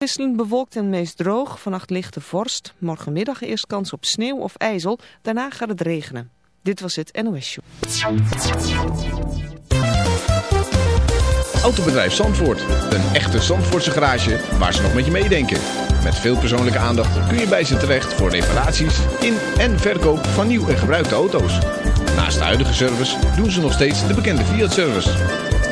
Wisselend bewolkt en meest droog. Vannacht lichte vorst. Morgenmiddag eerst kans op sneeuw of ijzel. Daarna gaat het regenen. Dit was het NOS Show. Autobedrijf Zandvoort. Een echte Zandvoortse garage waar ze nog met je meedenken. Met veel persoonlijke aandacht kun je bij ze terecht voor reparaties in en verkoop van nieuw en gebruikte auto's. Naast de huidige service doen ze nog steeds de bekende Fiat-service.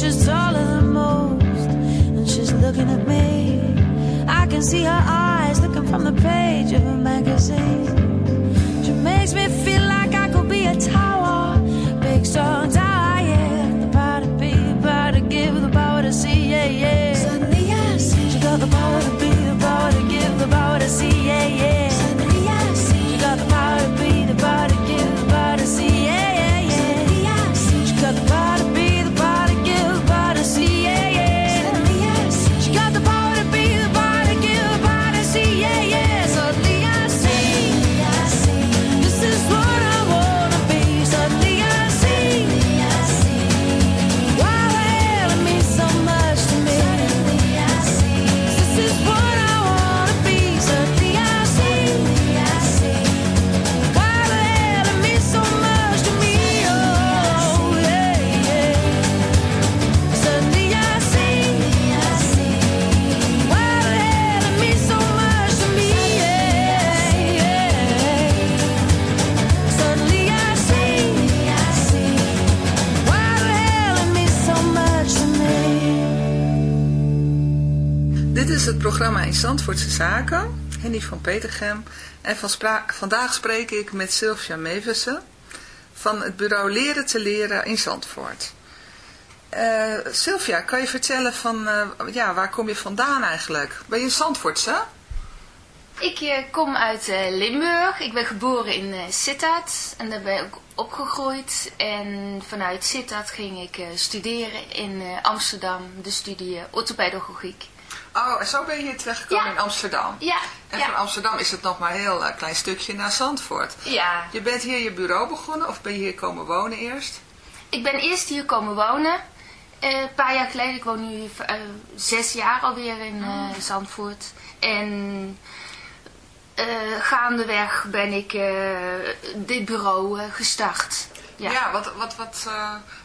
She's taller than most, and she's looking at me. I can see her eyes looking from the page of a magazine. She makes me feel programma in Zandvoortse Zaken. Henny van Petergem. En van vandaag spreek ik met Sylvia Mevissen van het bureau Leren te Leren in Zandvoort. Eh Sylvia, kan je vertellen van, eh, ja, waar kom je vandaan eigenlijk? Ben je Zandvoortse? Ik eh, kom uit Limburg. Ik ben geboren in Sittard en daar ben ik opgegroeid. En vanuit Sittard ging ik studeren in Amsterdam, de studie orthopedagogiek. Oh, en zo ben je hier terechtgekomen Ja. in Amsterdam. Ja, En ja. van Amsterdam is het nog maar een heel eh, klein stukje naar Zandvoort. ja. Je bent hier je bureau begonnen of ben je hier komen wonen eerst? Ik ben eerst hier komen wonen. eh, een paar jaar geleden. Ik woon nu eh, zes jaar alweer in eh, Zandvoort. En gaandeweg ben ik dit bureau gestart. Ja, Ja. wat, wat, wat,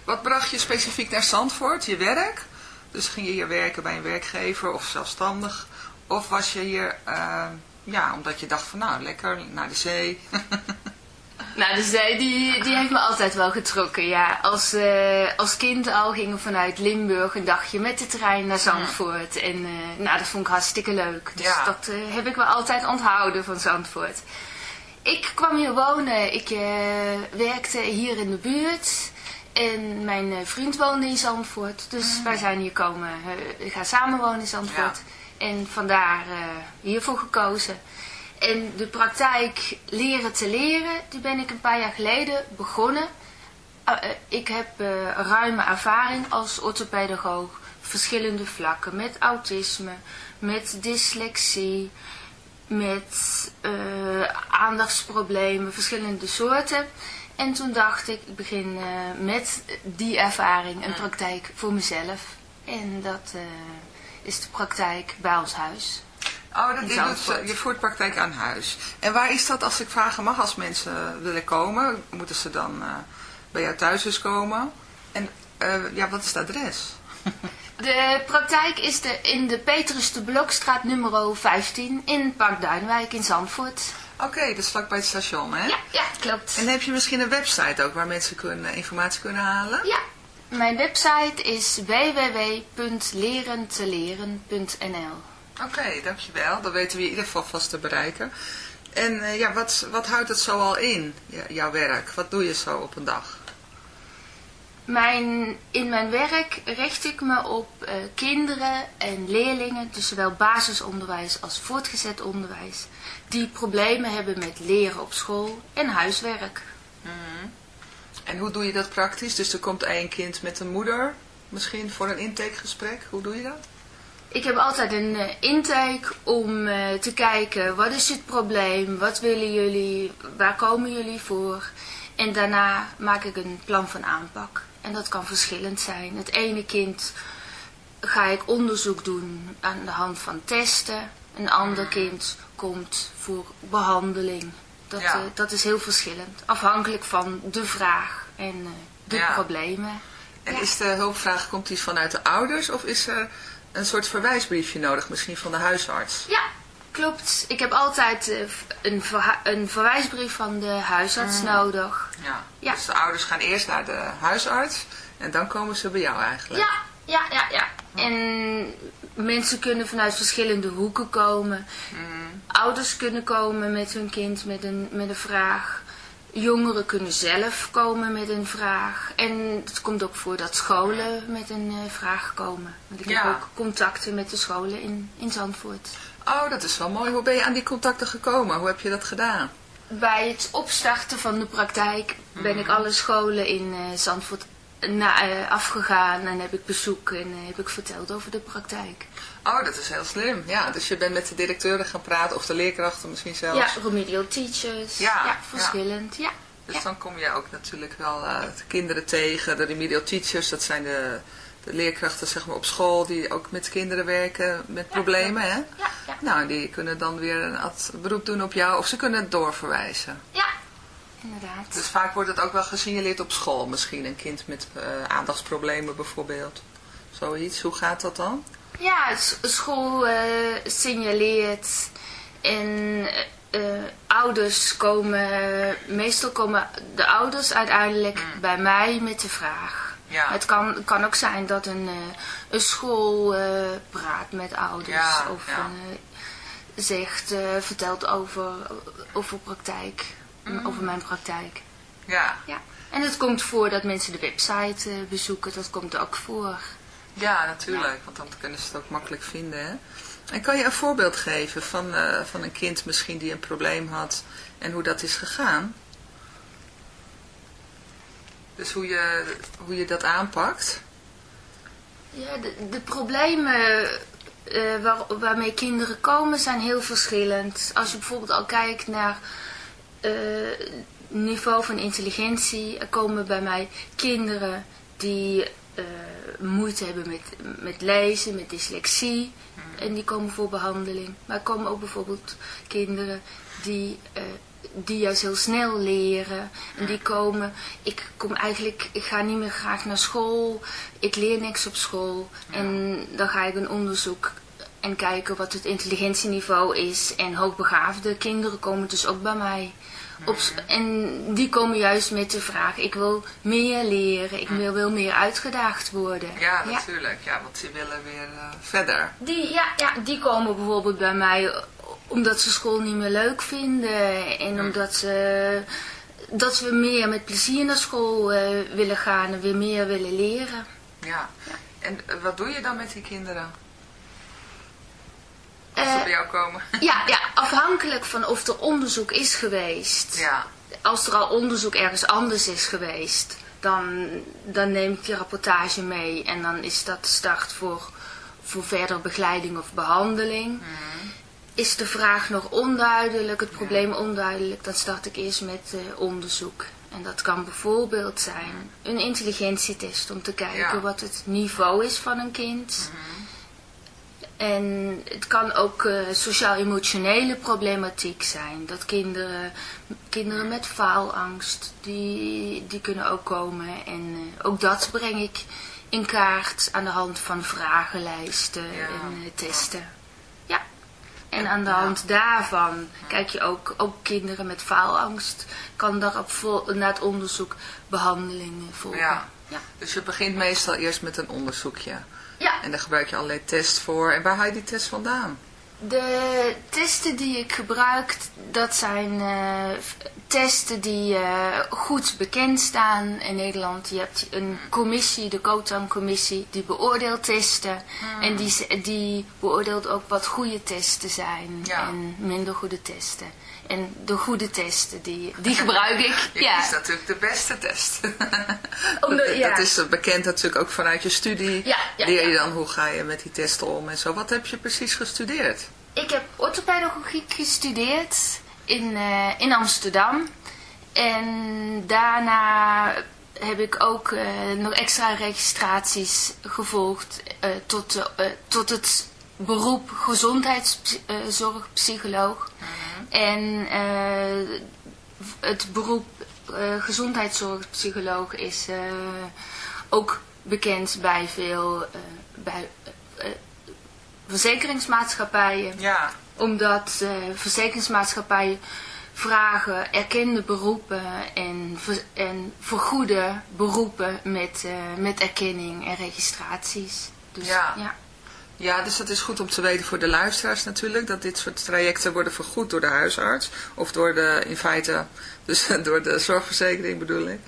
wat bracht je specifiek naar Zandvoort? Je werk? Dus ging je hier werken bij een werkgever of zelfstandig? Of was je hier, eh, ja, omdat je dacht van nou, lekker naar de zee? Nou, de zee die, die heeft me altijd wel getrokken, ja. Als, eh, als kind al gingen we vanuit Limburg een dagje met de trein naar Zandvoort. En eh, nou, dat vond ik hartstikke leuk. Dus Ja. dat heb ik wel altijd onthouden van Zandvoort. Ik kwam hier wonen. Ik werkte hier in de buurt. En mijn eh, vriend woonde in Zandvoort. Dus wij zijn hier komen eh, gaan samenwonen in Zandvoort. En vandaar eh, hiervoor gekozen. En de praktijk leren te leren, die ben ik een paar jaar geleden begonnen. Uh, uh, ik heb ruime ervaring als orthopedagoog. Verschillende vlakken. Met autisme, met dyslexie, met aandachtsproblemen, verschillende soorten. En toen dacht ik, ik begin uh, met die ervaring een praktijk voor mezelf. En dat uh, is de praktijk bij ons huis. Oh, dat je, doet, je voert praktijk aan huis. En waar is dat, als ik vragen mag, als mensen willen komen? Moeten ze dan uh, bij jou thuis dus komen? En uh, ja, wat is het adres? De praktijk is de, in de Petrus de Blokstraat nummer 15 in Park Duinwijk in Zandvoort. Oké, okay, dat is vlakbij het station, hè? Ja, ja, klopt. En heb je misschien een website ook waar mensen kunnen, informatie kunnen halen? Ja, mijn website is www.lerenteleren.nl Oké, okay, dankjewel. Dan weten we in ieder geval vast te bereiken. En uh, ja, wat, wat houdt het zo al in, jouw werk? Wat doe je zo op een dag? Mijn, in mijn werk richt ik me op uh, kinderen en leerlingen, dus zowel basisonderwijs als voortgezet onderwijs, die problemen hebben met leren op school en huiswerk. Mm -hmm. En hoe doe je dat praktisch? Dus er komt één kind met een moeder, misschien voor een intakegesprek. Hoe doe je dat? Ik heb altijd een uh, intake om uh, te kijken, wat is het probleem, wat willen jullie, waar komen jullie voor? En daarna maak ik een plan van aanpak. En dat kan verschillend zijn. Het ene kind ga ik onderzoek doen aan de hand van testen. Een ander kind komt voor behandeling. Dat, ja. uh, dat is heel verschillend. Afhankelijk van de vraag en uh, de ja. problemen. En ja. is de hulpvraag, komt die vanuit de ouders of is er een soort verwijsbriefje nodig, misschien van de huisarts? Ja, klopt. Ik heb altijd uh, een, verha- een verwijsbrief van de huisarts mm. nodig. Ja. ja, dus de ouders gaan eerst naar de huisarts en dan komen ze bij jou eigenlijk. Ja, ja, ja, ja. En mensen kunnen vanuit verschillende hoeken komen. Mm. Ouders kunnen komen met hun kind met een, met een vraag. Jongeren kunnen zelf komen met een vraag. En het komt ook voor dat scholen met een uh, vraag komen. Want ik ja. heb ook contacten met de scholen in, in Zandvoort. Oh, dat is wel mooi. Hoe ben je aan die contacten gekomen? Hoe heb je dat gedaan? Bij het opstarten van de praktijk ben ik alle scholen in uh, Zandvoort na, uh, afgegaan en heb ik bezoek en uh, heb ik verteld over de praktijk. Oh, dat is heel slim. Ja, dus je bent met de directeuren gaan praten of de leerkrachten misschien zelfs. Ja, remedial teachers. Ja, ja verschillend. Ja. ja. Dus ja. dan kom je ook natuurlijk wel uh, de kinderen tegen. De remedial teachers, dat zijn de, de leerkrachten zeg maar, op school die ook met kinderen werken met problemen. Hè? Nou, die kunnen dan weer een beroep doen op jou of ze kunnen het doorverwijzen. Ja, inderdaad. Dus vaak wordt het ook wel gesignaleerd op school misschien. Een kind met uh, aandachtsproblemen bijvoorbeeld. Zoiets. Hoe gaat dat dan? Ja, school uh, signaleert en uh, ouders komen, meestal komen de ouders uiteindelijk mm. bij mij met de vraag. Ja. Het kan, kan ook zijn dat een, eh, een school eh, praat met ouders Ja, of ja. een, eh, zegt, vertelt over, over praktijk, Mm. over mijn praktijk. Ja. Ja. En het komt voor dat mensen de website bezoeken, dat komt ook voor. Ja, natuurlijk, want dan kunnen ze het ook makkelijk vinden. Hè? En kan je een voorbeeld geven van, van een kind misschien die een probleem had en hoe dat is gegaan? Dus hoe je, hoe je dat aanpakt? Ja, de, de problemen eh, waar, waarmee kinderen komen zijn heel verschillend. Als je bijvoorbeeld al kijkt naar eh, niveau van intelligentie, er komen bij mij kinderen die eh, moeite hebben met, met lezen, met dyslexie. En die komen voor behandeling. Maar er komen ook bijvoorbeeld kinderen die, die juist heel snel leren. En die komen, ik kom eigenlijk, ik ga niet meer graag naar school. Ik leer niks op school. En dan ga ik een onderzoek en kijken wat het intelligentieniveau is. En hoogbegaafde kinderen komen dus ook bij mij. Op, en die komen juist met de vraag, ik wil meer leren, ik wil, wil meer uitgedaagd worden. Ja, natuurlijk. Ja, want ze willen weer eh, verder. Die, ja, ja, die komen bijvoorbeeld bij mij omdat ze school niet meer leuk vinden. En omdat ze, dat we meer met plezier naar school eh, willen gaan en weer meer willen leren. Ja. En eh, wat doe je dan met die kinderen? Als ze Eh, bij jou komen? Ja, ja, afhankelijk van of er onderzoek is geweest. Ja. Als er al onderzoek ergens anders is geweest, dan, dan neem ik die rapportage mee. En dan is dat de start voor, voor verdere begeleiding of behandeling. Is de vraag nog onduidelijk, het probleem onduidelijk, dan start ik eerst met eh, onderzoek. En dat kan bijvoorbeeld zijn een intelligentietest om te kijken Ja. wat het niveau is van een kind. En het kan ook eh, sociaal-emotionele problematiek zijn. Dat kinderen, kinderen met faalangst, die, die kunnen ook komen. En eh, ook dat breng ik in kaart aan de hand van vragenlijsten Ja. en testen. En aan de hand daarvan kijk je ook, ook kinderen met faalangst. Kan daarop vol, na het onderzoek behandelingen volgen. Ja. Ja. Dus je begint meestal eerst met een onderzoekje. ja. En daar gebruik je allerlei tests voor. En waar haal je die test vandaan? De testen die ik gebruik, dat zijn f- testen die eh, goed bekend staan in Nederland. Je hebt een commissie, de COTAN-commissie, die beoordeelt testen. En die, die beoordeelt ook wat goede testen zijn Ja. en minder goede testen. En de goede testen, die, die gebruik ik. Ja. kiest natuurlijk de beste test. Omdat- dat, ja. dat is bekend natuurlijk ook vanuit je studie. Ja, Leer je dan hoe ga je met die testen om en zo. Wat heb je precies gestudeerd? Ik heb orthopedagogiek gestudeerd in, eh, in Amsterdam. En daarna heb ik ook eh, nog extra registraties gevolgd eh, tot, tot het beroep gezondheidszorgpsycholoog. En eh, het beroep eh, gezondheidszorgpsycholoog is eh, ook bekend bij veel bij, verzekeringsmaatschappijen Ja. omdat eh, verzekeringsmaatschappijen vragen erkende beroepen en, ver- en vergoede beroepen met, met erkenning en registraties. Dus, Ja. ja. Ja, dus dat is goed om te weten voor de luisteraars natuurlijk, dat dit soort trajecten worden vergoed door de huisarts. Of door de, in feite, dus door de zorgverzekering bedoel ik.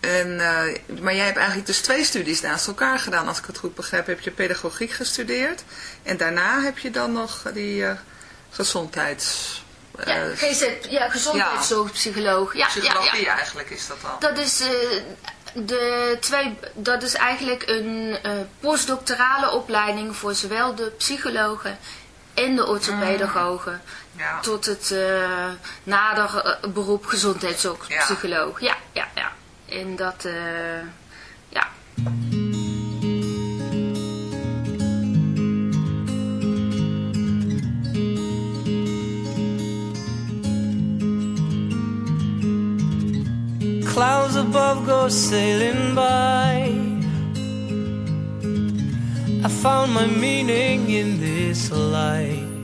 En, eh, maar jij hebt eigenlijk dus twee studies naast elkaar gedaan, als ik het goed begrijp. Heb je pedagogiek gestudeerd en daarna heb je dan nog die eh, gezondheids... eh, Ja, GZ, ja, gezondheidszorgpsycholoog. Ja, ja, psychologie ja. eigenlijk is dat dan. Dat is, de twee, dat is eigenlijk een eh, postdoctorale opleiding voor zowel de psychologen en de orthopedagogen. Ja. Tot het eh, nader eh, beroep gezondheidszorgpsycholoog. Ja, ja, ja. En dat, ja. Clouds above go sailing by. I found my meaning in this life.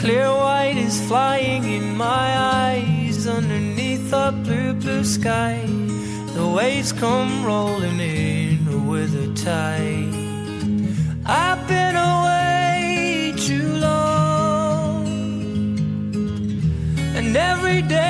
Clear white is flying in my eyes underneath a blue, blue sky. the waves come rolling in with a tide. I've been away too long, and every day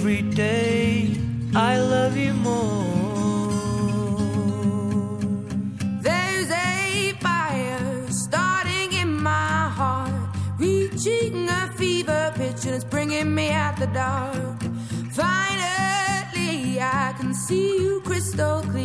Every day I love you more. There's a fire starting in my heart, reaching a fever pitch, and it's bringing me out the dark. Finally, I can see you crystal clear.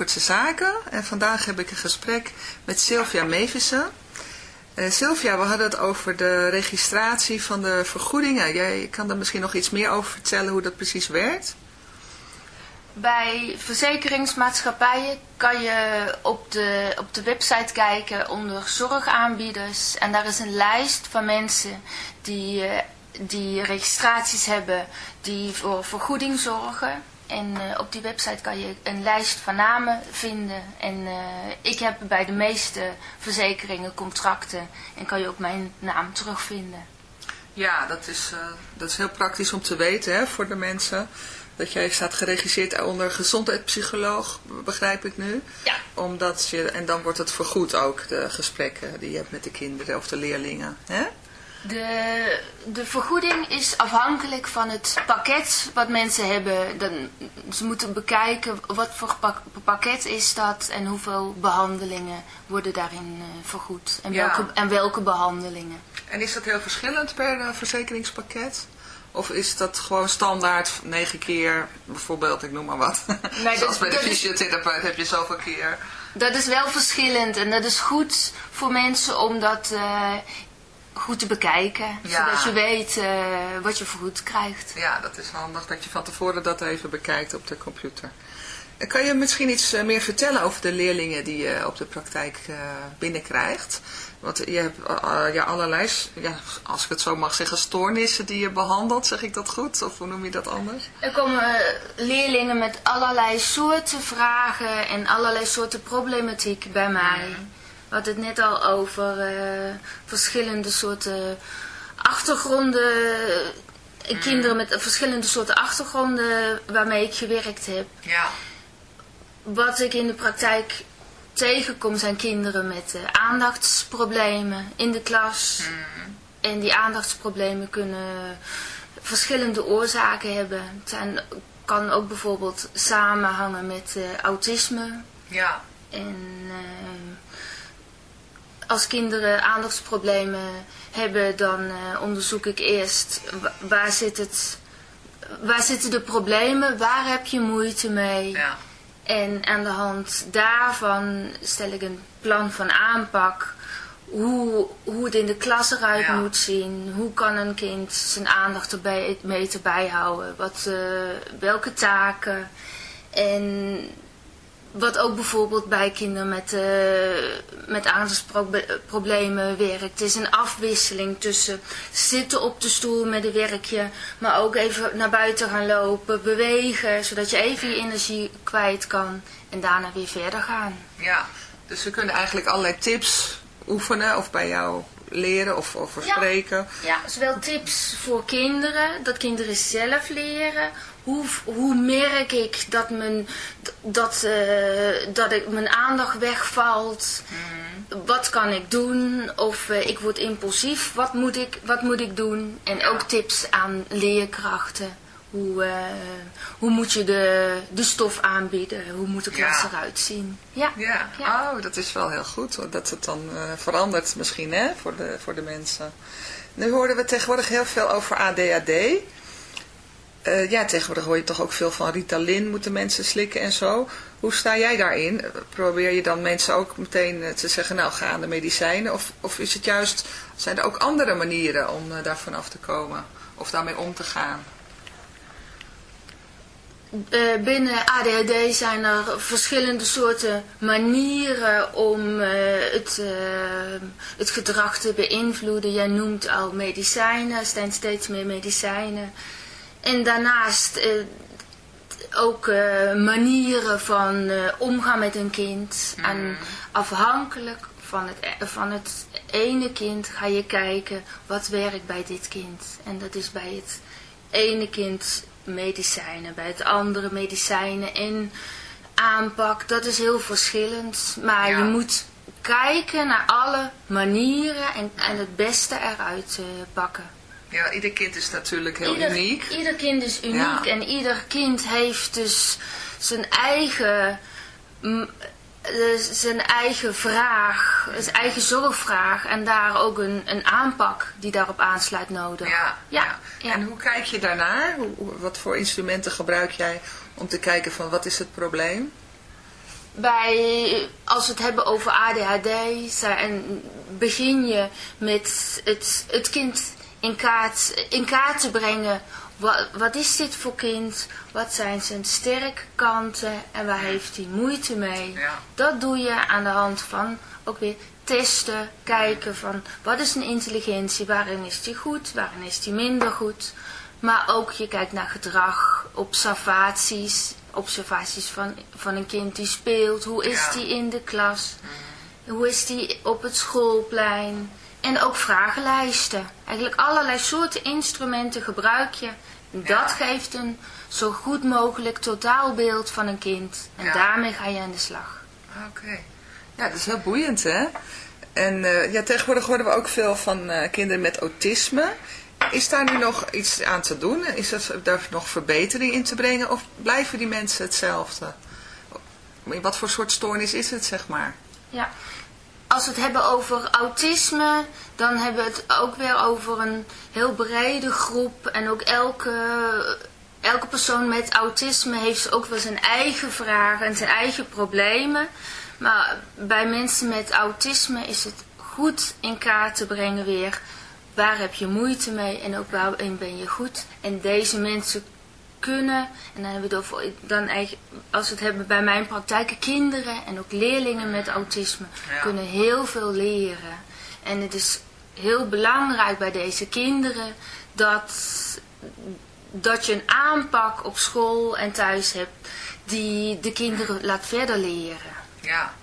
Zandvoortse Zaken. En vandaag heb ik een gesprek met Sylvia Mevissen. Eh, Sylvia, we hadden het over de registratie van de vergoedingen. Jij kan daar misschien nog iets meer over vertellen hoe dat precies werkt? Bij verzekeringsmaatschappijen kan je op de, op de website kijken onder zorgaanbieders. En daar is een lijst van mensen die, eh, die registraties hebben die voor vergoeding zorgen. En eh, op die website kan je een lijst van namen vinden. En eh, ik heb bij de meeste verzekeringen contracten en kan je ook mijn naam terugvinden. Ja, dat is, eh, dat is heel praktisch om te weten hè, voor de mensen. Dat jij staat geregistreerd onder gezondheidspsycholoog, begrijp ik nu. Ja. Omdat je, en dan wordt het vergoed ook, de gesprekken die je hebt met de kinderen of de leerlingen. Hè? De, de vergoeding is afhankelijk van het pakket wat mensen hebben. Dan, ze moeten bekijken wat voor pak- pakket is dat en hoeveel behandelingen worden daarin eh, vergoed. En Ja. welke, en welke behandelingen. En is dat heel verschillend per eh, verzekeringspakket? Of is dat gewoon standaard negen keer, bijvoorbeeld, ik noem maar wat. dat- Zoals bij de fysiotherapeut heb je zoveel keer. Dat is wel verschillend en dat is goed voor mensen om dat eh, goed te bekijken. Ja. Zodat je weet eh, wat je vergoed krijgt. Ja, dat is handig dat je van tevoren dat even bekijkt op de computer. En Kan je misschien iets eh, meer vertellen over de leerlingen die je op de praktijk eh, binnenkrijgt? Want je hebt eh, eh, ja, allerlei, ja, als ik het zo mag zeggen, stoornissen die je behandelt. Zeg ik dat goed? Of hoe noem je dat anders? Er komen eh, leerlingen met allerlei soorten vragen en allerlei soorten problematiek bij mij. We hadden het net al over eh, verschillende soorten achtergronden. eh, Kinderen met verschillende soorten achtergronden waarmee ik gewerkt heb. Ja. Wat ik in de praktijk tegenkom zijn kinderen met eh, aandachtsproblemen in de klas. En die aandachtsproblemen kunnen verschillende oorzaken hebben. Het zijn, kan ook bijvoorbeeld samenhangen met eh, autisme. Ja. En eh, als kinderen aandachtsproblemen hebben, dan eh, onderzoek ik eerst wa- waar, zit het, waar zitten de problemen, waar heb je moeite mee. Ja. En aan de hand daarvan stel ik een plan van aanpak. Hoe, hoe het in de klas eruit Ja. moet zien. Hoe kan een kind zijn aandacht erbij beter bijhouden. Wat, eh, welke taken. En wat ook bijvoorbeeld bij kinderen met, eh met aandachtsproblemen werkt. Het is een afwisseling tussen zitten op de stoel met een werkje. Maar ook even naar buiten gaan lopen, bewegen. Zodat je even je energie kwijt kan. En daarna weer verder gaan. Ja. Dus we kunnen eigenlijk allerlei tips oefenen of bij jou leren of, of Ja. verspreken. Ja, zowel tips voor kinderen, dat kinderen zelf leren. Hoe, hoe merk ik dat, mijn, dat, eh, dat ik, mijn aandacht wegvalt? Wat kan ik doen? Of eh, ik word impulsief, wat moet ik, wat moet ik doen? En ook tips aan leerkrachten. Hoe, eh, hoe moet je de, de stof aanbieden? Hoe moet de klas Ja. eruit zien? Ja. Ja. Ja. oh, dat is wel heel goed. Dat het dan eh, verandert misschien hè, voor, de, voor de mensen. Nu hoorden we tegenwoordig heel veel over ADHD. Eh, ja, tegenwoordig hoor je toch ook veel van Ritalin moeten mensen slikken en zo. Hoe sta jij daarin? Probeer je dan mensen ook meteen te zeggen, nou ga aan de medicijnen? Of, of is het juist, zijn er ook andere manieren om daarvan af te komen? Of daarmee om te gaan? Eh, binnen ADHD zijn er verschillende soorten manieren om eh, het, eh, het gedrag te beïnvloeden. Jij noemt al medicijnen, er zijn steeds meer medicijnen. En daarnaast ook manieren van omgaan met een kind. En afhankelijk van het, van het ene kind ga je kijken wat werkt bij dit kind. En dat is bij het ene kind medicijnen, bij het andere medicijnen en aanpak. Dat is heel verschillend. Maar Ja. je moet kijken naar alle manieren en, en het beste eruit eh, pakken. Ja, ieder kind is natuurlijk heel ieder, uniek. Ieder kind is uniek Ja. en ieder kind heeft dus zijn eigen, zijn eigen vraag, zijn eigen zorgvraag en daar ook een, een aanpak die daarop aansluit nodig. Ja, ja. ja. En hoe kijk je daarnaar? Wat voor instrumenten gebruik jij om te kijken van wat is het probleem? bij, als we het hebben over ADHD, zijn, begin je met het, het kind in kaart, in kaart te brengen. Wat, wat is dit voor kind? Wat zijn zijn sterke kanten en waar heeft hij moeite mee? Ja. Dat doe je aan de hand van ook weer testen, kijken van wat is een intelligentie, waarin is die goed, waarin is die minder goed. Maar ook je kijkt naar gedrag, observaties, observaties van, van een kind die speelt. Hoe is Ja. die in de klas? Hoe is die op het schoolplein? En ook vragenlijsten. Eigenlijk allerlei soorten instrumenten gebruik je. Dat geeft een zo goed mogelijk totaalbeeld van een kind. En daarmee ga je aan de slag. Oké. Ja, dat is heel boeiend, hè? En eh, ja, tegenwoordig horen we ook veel van eh, kinderen met autisme. Is daar nu nog iets aan te doen? Is er daar nog verbetering in te brengen? Of blijven die mensen hetzelfde? Wat voor soort stoornis is het, zeg maar? Ja. Als we het hebben over autisme, dan hebben we het ook weer over een heel brede groep. En ook elke, elke persoon met autisme heeft ook wel zijn eigen vragen en zijn eigen problemen. Maar bij mensen met autisme is het goed in kaart te brengen weer. Waar heb je moeite mee en ook waarin ben je goed. En deze mensen kunnen, en dan hebben we het over, dan eigenlijk, als we het hebben bij mijn praktijk, kinderen en ook leerlingen met autisme Ja. kunnen heel veel leren. En het is heel belangrijk bij deze kinderen dat, dat je een aanpak op school en thuis hebt die de kinderen laat verder leren. Ja.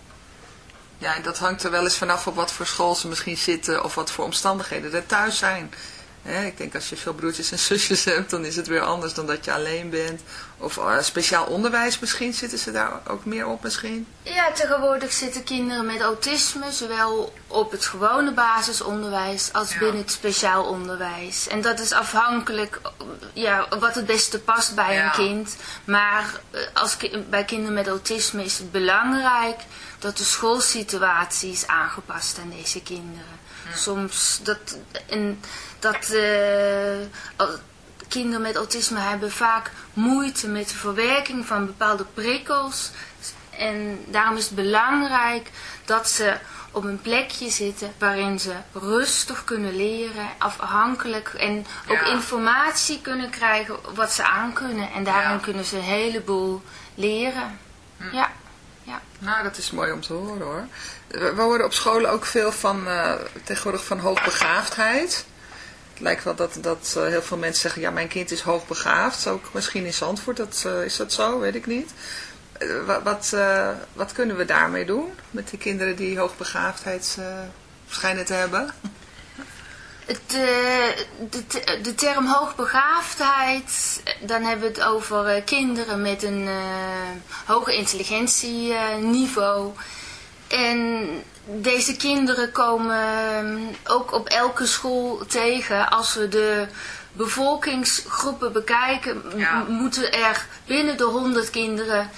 Ja, en dat hangt er wel eens vanaf op wat voor school ze misschien zitten of wat voor omstandigheden er thuis zijn. Hè, ik denk als je veel broertjes en zusjes hebt, dan is het weer anders dan dat je alleen bent. Of eh, speciaal onderwijs misschien, zitten ze daar ook meer op misschien? Ja, tegenwoordig zitten kinderen met autisme zowel op het gewone basisonderwijs als Ja. binnen het speciaal onderwijs. En dat is afhankelijk ja, wat het beste past bij Ja. een kind. Maar eh, als, bij kinderen met autisme is het belangrijk dat de schoolsituatie is aangepast aan deze kinderen. Soms dat, en dat eh, kinderen met autisme hebben vaak moeite met de verwerking van bepaalde prikkels. En daarom is het belangrijk dat ze op een plekje zitten waarin ze rustig kunnen leren, afhankelijk en ook Ja. informatie kunnen krijgen wat ze aan kunnen. En daarin Ja. kunnen ze een heleboel leren. Ja, ja. Nou, dat is mooi om te horen hoor. We we horen op scholen ook veel van, eh, tegenwoordig van hoogbegaafdheid. Het lijkt wel dat, dat eh, heel veel mensen zeggen, ja mijn kind is hoogbegaafd. Ook misschien in Zandvoort, dat, eh, is dat zo? Weet ik niet. Eh, wa- wat, eh, wat kunnen we daarmee doen met die kinderen die hoogbegaafdheid eh, schijnen te hebben? Eh, de, te- de term hoogbegaafdheid, eh, dan hebben we het over eh, kinderen met een eh hoger intelligentieniveau. En deze kinderen komen ook op elke school tegen. Als we de bevolkingsgroepen bekijken, Ja. moeten er binnen de 100 kinderen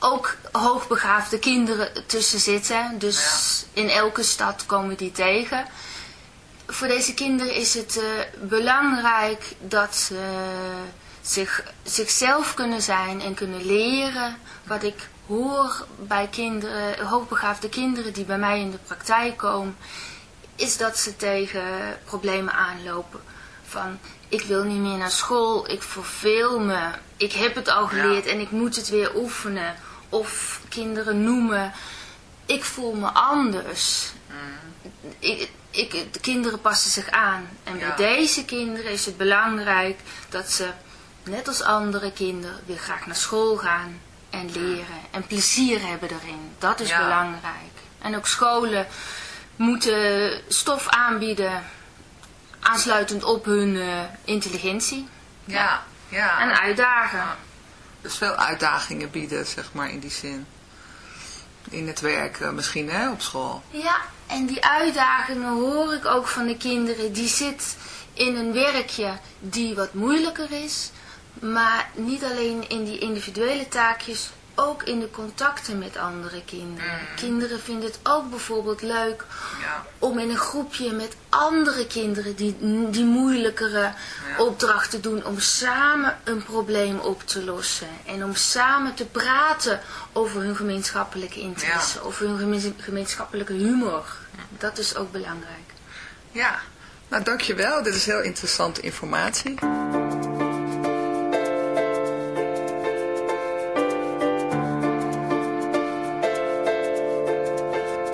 ook hoogbegaafde kinderen tussen zitten. Dus in elke stad komen die tegen voor deze kinderen is het eh, belangrijk dat ze zich, zichzelf kunnen zijn en kunnen leren. Wat ik hoor bij kinderen, hoogbegaafde kinderen die bij mij in de praktijk komen, is dat ze tegen problemen aanlopen. Van, ik wil niet meer naar school, ik verveel me, ik heb het al geleerd en ik moet het weer oefenen. Of kinderen noemen, ik voel me anders ik, ik, de kinderen passen zich aan. En Ja. bij deze kinderen is het belangrijk dat ze, net als andere kinderen, weer graag naar school gaan en leren. En plezier hebben erin. Dat is Ja. belangrijk. En ook scholen moeten stof aanbieden, aansluitend op hun eh, intelligentie. Ja, ja. En uitdagen. Dus veel uitdagingen bieden, zeg maar, in die zin. In het werk eh, misschien, hè, op school. Ja, en die uitdagingen hoor ik ook van de kinderen. Die zit in een werkje die wat moeilijker is. Maar niet alleen in die individuele taakjes, ook in de contacten met andere kinderen. Kinderen vinden het ook bijvoorbeeld leuk Ja. om in een groepje met andere kinderen die, die moeilijkere opdrachten doen. Om samen een probleem op te lossen. En om samen te praten over hun gemeenschappelijke interesse. Over hun gemeen- gemeenschappelijke humor. Dat is ook belangrijk. Ja, nou dankjewel. Dit is heel interessante informatie.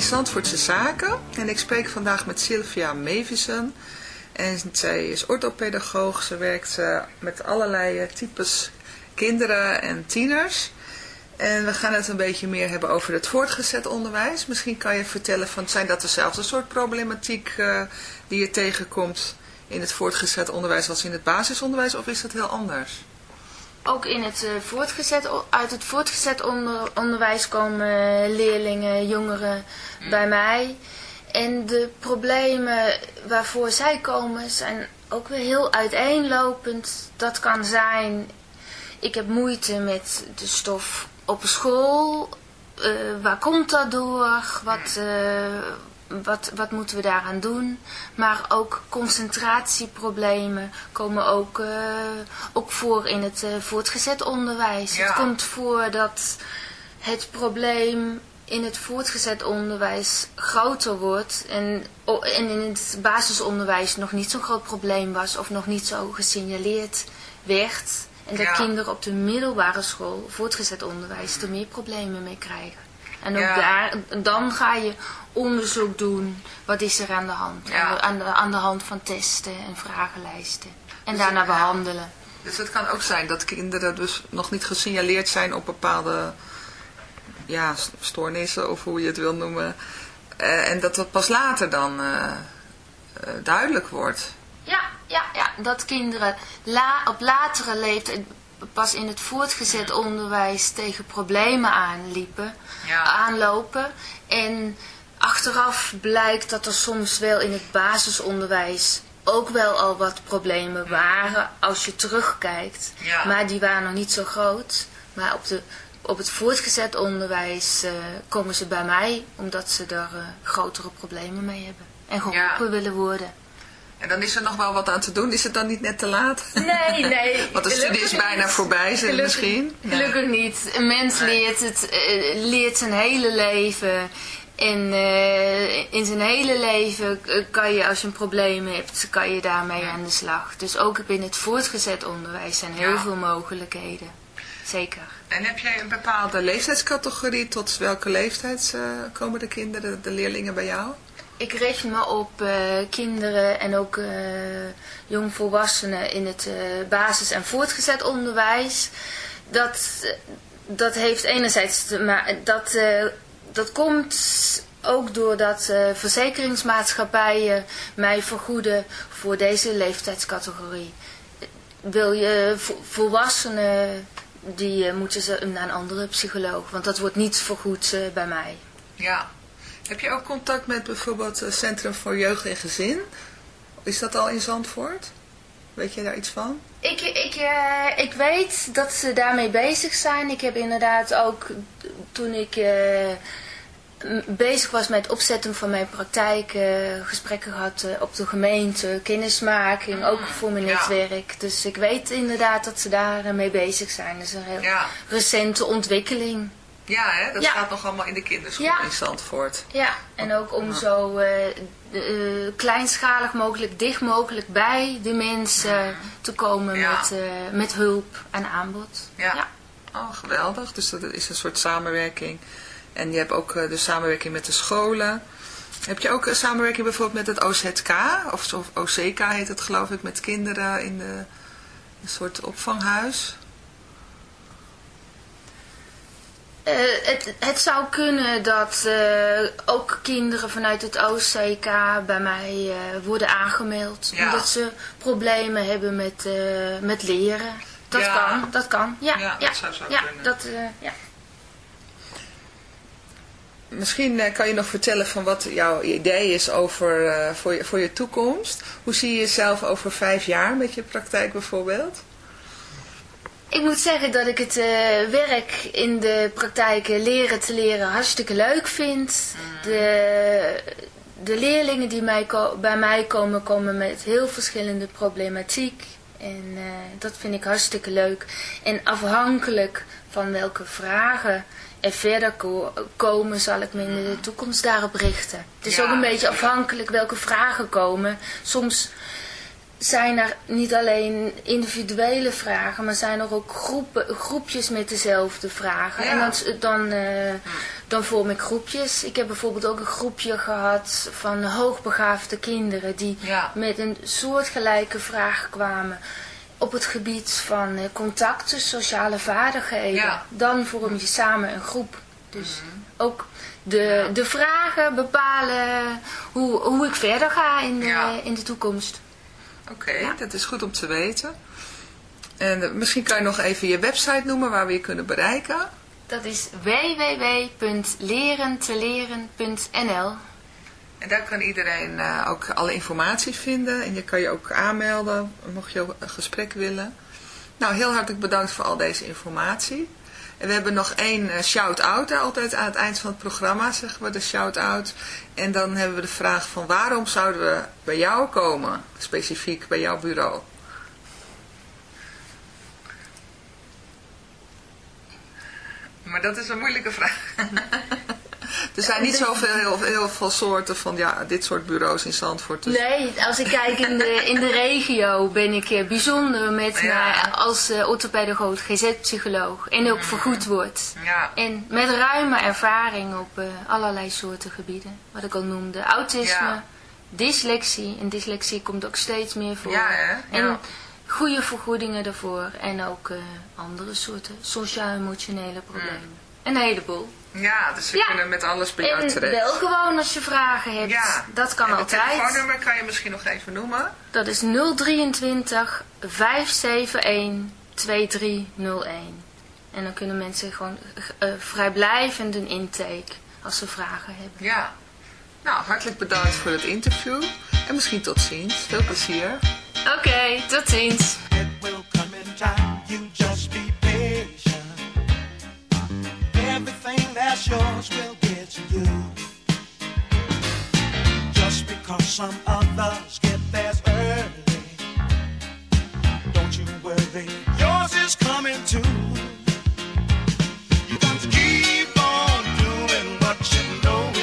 in Zandvoortse Zaken en ik spreek vandaag met Sylvia Mevissen. En zij is orthopedagoog, ze werkt eh, met allerlei eh, types kinderen en tieners. En we gaan het een beetje meer hebben over het voortgezet onderwijs. Misschien kan je vertellen, van, zijn dat dezelfde soort problematiek eh, die je tegenkomt in het voortgezet onderwijs als in het basisonderwijs of is dat heel anders? Ook in het, eh, voortgezet, uit het voortgezet onder, onderwijs komen leerlingen, jongeren bij mij. En de problemen waarvoor zij komen zijn ook weer heel uiteenlopend. Dat kan zijn, ik heb moeite met de stof op school. Eh, waar komt dat door? Wat, eh, wat, wat moeten we daaraan doen? Maar ook concentratieproblemen komen ook, eh, ook voor in het eh, voortgezet onderwijs. Ja. Het komt voor dat het probleem in het voortgezet onderwijs groter wordt en, in het basisonderwijs nog niet zo'n groot probleem was of nog niet zo gesignaleerd werd. En dat Ja. kinderen op de middelbare school, voortgezet onderwijs, er meer problemen mee krijgen. En ook Ja. daar, dan ga je onderzoek doen. Wat is er aan de hand? Ja. Aan, de, aan de hand van testen en vragenlijsten. En Dus, daarna ja. behandelen. Dus het kan ook zijn dat kinderen dus nog niet gesignaleerd zijn op bepaalde ja, st- stoornissen of hoe je het wil noemen. Eh, en dat dat pas later dan eh, eh, duidelijk wordt. Ja, ja, ja, dat kinderen la, op latere leeftijd pas in het voortgezet onderwijs tegen problemen aanliepen, Ja. aanlopen. En achteraf blijkt dat er soms wel in het basisonderwijs ook wel al wat problemen waren als je terugkijkt. Ja. Maar die waren nog niet zo groot. Maar op, de, op het voortgezet onderwijs eh, komen ze bij mij omdat ze daar eh, grotere problemen mee hebben. En geholpen Ja. willen worden. En dan is er nog wel wat aan te doen. Is het dan niet net te laat? Nee, nee. Want de studie is bijna niet. voorbij, Gelukkig- misschien. Ja. Gelukkig niet. Een mens Nee. leert, het, eh, leert zijn hele leven. En eh, in zijn hele leven eh, kan je, als je een probleem hebt, kan je daarmee aan de slag. Dus ook binnen het voortgezet onderwijs zijn heel Ja. veel mogelijkheden. Zeker. En heb jij een bepaalde leeftijdscategorie? Tot welke leeftijd komen de kinderen, de leerlingen bij jou? Ik richt me op eh, kinderen en ook eh, jongvolwassenen in het eh, basis- en voortgezet onderwijs. Dat, dat heeft enerzijds te ma- dat, dat komt ook doordat verzekeringsmaatschappijen mij vergoeden voor deze leeftijdscategorie. Wil je vo- volwassenen, die moeten ze naar een andere psycholoog, want dat wordt niet vergoed bij mij. Ja. Heb je ook contact met bijvoorbeeld het Centrum voor Jeugd en Gezin? Is dat al in Zandvoort? Weet je daar iets van? Ik, ik, eh, ik weet dat ze daarmee bezig zijn. Ik heb inderdaad ook toen ik eh, bezig was met opzetten van mijn praktijk eh, gesprekken gehad eh, op de gemeente, kennismaking, ook voor mijn Ja. netwerk. Dus ik weet inderdaad dat ze daar eh, mee bezig zijn. Dat is een heel Ja. recente ontwikkeling. Ja, hè? dat Ja. gaat nog allemaal in de kinderschool Ja. in Zandvoort. Ja, en ook om zo eh, de- eh, kleinschalig mogelijk, dicht mogelijk bij de mensen te komen met, eh, met hulp en aanbod. Ja. Ja. Oh, geweldig. Dus dat is een soort samenwerking. En je hebt ook de samenwerking met de scholen. Heb je ook samenwerking bijvoorbeeld met het OZK? Of OCK heet het geloof ik, met kinderen in de, een soort opvanghuis? Eh, het, het zou kunnen dat eh, ook kinderen vanuit het OCK bij mij eh, worden aangemeld. Ja. Omdat ze problemen hebben met, eh, met leren. Dat Ja. kan, dat kan. Ja, Ja, ja, dat zou zo ja, kunnen. Dat, eh, ja. Misschien kan je nog vertellen van wat jouw idee is over, eh, voor, je, voor je toekomst. Hoe zie je jezelf over vijf jaar met je praktijk bijvoorbeeld? Ik moet zeggen dat ik het eh, werk in de praktijk leren te leren hartstikke leuk vind. De, de leerlingen die mij bij mij komen, komen met heel verschillende problematiek. En eh, dat vind ik hartstikke leuk. En afhankelijk van welke vragen er verder ko- komen, zal ik me in de toekomst daarop richten. Het is Ja. ook een beetje afhankelijk welke vragen komen. Soms zijn er niet alleen individuele vragen, maar zijn er ook groepen, groepjes met dezelfde vragen. Ja. En dan, dan, eh, dan vorm ik groepjes. Ik heb bijvoorbeeld ook een groepje gehad van hoogbegaafde kinderen die Ja. met een soortgelijke vraag kwamen op het gebied van eh, contacten, sociale vaardigheden. Ja. Dan vorm je samen een groep. Dus ook de, de vragen bepalen hoe, hoe ik verder ga in, eh, in de toekomst. Oké, dat is goed om te weten. En eh, misschien kan je nog even je website noemen waar we je kunnen bereiken. Dat is www.lerenteleren.nl En daar kan iedereen eh, ook alle informatie vinden. En je kan je ook aanmelden, mocht je ook een gesprek willen. Nou, heel hartelijk bedankt voor al deze informatie. En we hebben nog één eh, shout-out altijd aan het eind van het programma, zeggen we de shout-out. En dan hebben we de vraag van waarom zouden we bij jou komen, specifiek bij jouw bureau? Maar dat is een moeilijke vraag. er zijn niet zoveel heel, heel veel soorten van ja, dit soort bureaus in Zandvoort. Dus Nee, als ik kijk in de, in de regio ben ik eh, bijzonder met Ja. mij als uh, orthopedagoog, GZ-psycholoog en ook vergoed wordt. ja, En met ruime ervaring op eh, allerlei soorten gebieden. Wat ik al noemde, autisme, Ja. dyslexie. En dyslexie komt ook steeds meer voor. Ja, hè? En goede vergoedingen daarvoor. En ook andere soorten sociaal-emotionele problemen. Een heleboel. Ja, dus we Ja. kunnen met alles bij jou En terecht. bel gewoon als je vragen hebt. Ja, Dat kan en het altijd. telefoonnummer kan je misschien nog even noemen. Dat is 023 571 2301. En dan kunnen mensen gewoon eh, vrijblijvend een intake als ze vragen hebben. Ja. Nou, hartelijk bedankt voor het interview. En misschien tot ziens. Veel plezier. Oké, tot ziens. Everything that's yours will get to you. Just because some others get theirs early, don't you worry, yours is coming too. You got to keep on doing what you know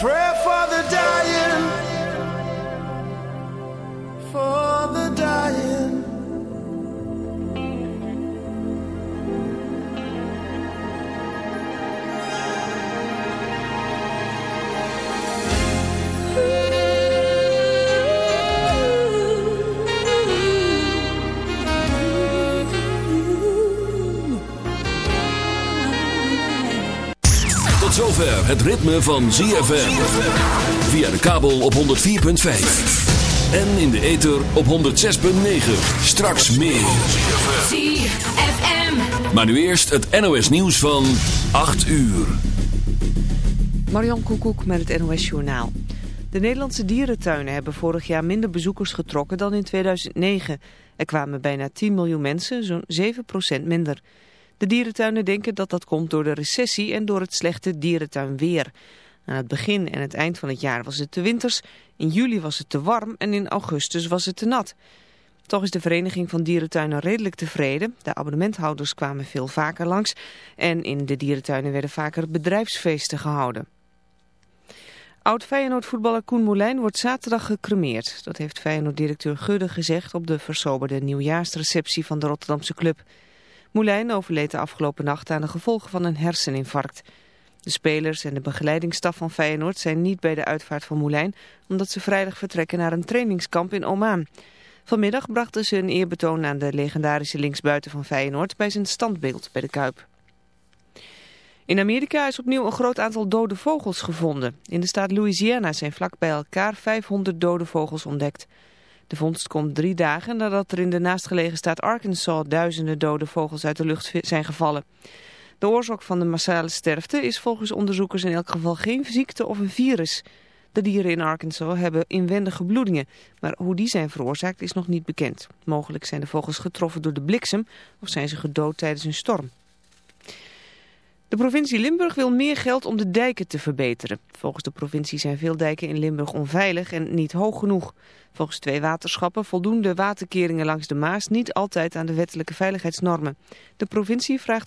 prayer het ritme van ZFM. Via de kabel op 104.5. En in de ether op 106.9. Straks meer. ZFM. Maar nu eerst het NOS nieuws van 8 uur. Marion Koekoek met het NOS Journaal. De Nederlandse dierentuinen hebben vorig jaar minder bezoekers getrokken dan in 2009. Er kwamen bijna 10 miljoen mensen, zo'n 7% minder. De dierentuinen denken dat dat komt door de recessie en door het slechte dierentuinweer. Aan het begin en het eind van het jaar was het te winters, in juli was het te warm en in augustus was het te nat. Toch is de Vereniging van Dierentuinen redelijk tevreden. De abonnementhouders kwamen veel vaker langs en in de dierentuinen werden vaker bedrijfsfeesten gehouden. Oud-Feyenoord-voetballer Koen Moulijn wordt zaterdag gecremeerd. Dat heeft Feyenoord-directeur Gudde gezegd op de versoberde nieuwjaarsreceptie van de Rotterdamse club. Moulijn overleed de afgelopen nacht aan de gevolgen van een herseninfarct. De spelers en de begeleidingsstaf van Feyenoord zijn niet bij de uitvaart van Moulijn... omdat ze vrijdag vertrekken naar een trainingskamp in Oman. Vanmiddag brachten ze een eerbetoon aan de legendarische linksbuiten van Feyenoord... bij zijn standbeeld bij de Kuip. In Amerika is opnieuw een groot aantal dode vogels gevonden. In de staat Louisiana zijn vlak bij elkaar 500 dode vogels ontdekt. De vondst komt drie dagen nadat er in de naastgelegen staat Arkansas duizenden dode vogels uit de lucht zijn gevallen. De oorzaak van de massale sterfte is volgens onderzoekers in elk geval geen ziekte of een virus. De dieren in Arkansas hebben inwendige bloedingen, maar hoe die zijn veroorzaakt is nog niet bekend. Mogelijk zijn de vogels getroffen door de bliksem of zijn ze gedood tijdens een storm. De provincie Limburg wil meer geld om de dijken te verbeteren. Volgens de provincie zijn veel dijken in Limburg onveilig en niet hoog genoeg. Volgens twee waterschappen voldoen de waterkeringen langs de Maas niet altijd aan de wettelijke veiligheidsnormen. De provincie vraagt